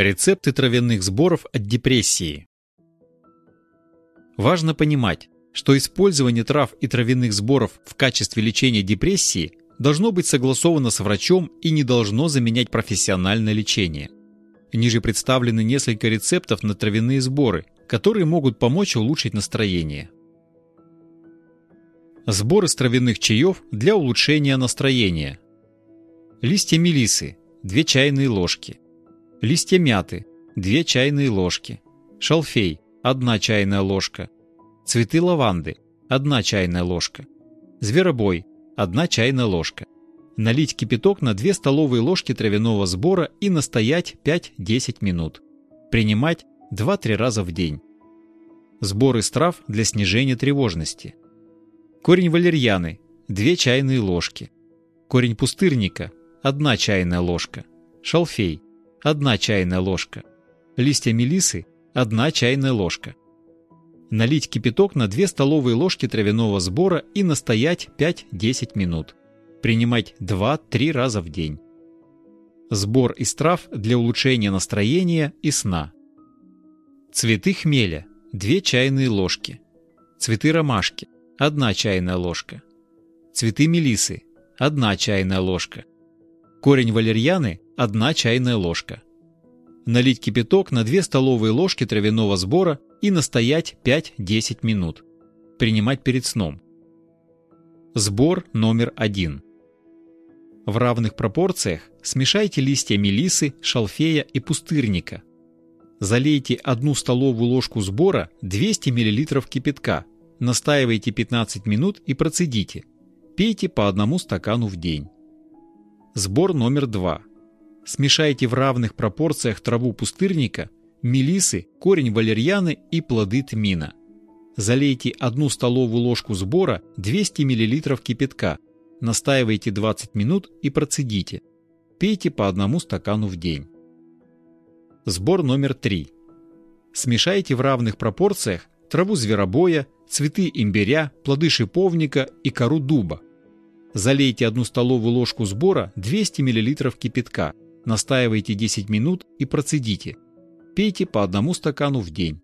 Рецепты травяных сборов от депрессии. Важно понимать, что использование трав и травяных сборов в качестве лечения депрессии должно быть согласовано с врачом и не должно заменять профессиональное лечение. Ниже представлены несколько рецептов на травяные сборы, которые могут помочь улучшить настроение. Сбор из травяных чаев для улучшения настроения. Листья мелисы – 2 чайные ложки. Листья мяты – 2 чайные ложки. Шалфей – 1 чайная ложка. Цветы лаванды – 1 чайная ложка. Зверобой – 1 чайная ложка. Налить кипяток на 2 столовые ложки травяного сбора и настоять 5-10 минут. Принимать 2-3 раза в день. Сбор из трав для снижения тревожности. Корень валерьяны – 2 чайные ложки. Корень пустырника – 1 чайная ложка. Шалфей 1 чайная ложка. Листья мелисы – 1 чайная ложка. Налить кипяток на 2 столовые ложки травяного сбора и настоять 5-10 минут. Принимать 2-3 раза в день. Сбор из трав для улучшения настроения и сна. Цветы хмеля – 2 чайные ложки. Цветы ромашки – 1 чайная ложка. Цветы мелисы – 1 чайная ложка. Корень валерьяны 1 чайная ложка. Налить кипяток на 2 столовые ложки травяного сбора и настоять 5-10 минут. Принимать перед сном. Сбор номер 1. В равных пропорциях смешайте листья мелисы, шалфея и пустырника. Залейте 1 столовую ложку сбора 200 мл кипятка, настаивайте 15 минут и процедите. Пейте по одному стакану в день. Сбор номер 2. Смешайте в равных пропорциях траву пустырника, мелисы, корень валерьяны и плоды тмина. Залейте одну столовую ложку сбора 200 мл кипятка, настаивайте 20 минут и процедите. Пейте по одному стакану в день. Сбор номер 3. Смешайте в равных пропорциях траву зверобоя, цветы имбиря, плоды шиповника и кору дуба. Залейте одну столовую ложку сбора 200 мл кипятка, Настаивайте 10 минут и процедите. Пейте по одному стакану в день.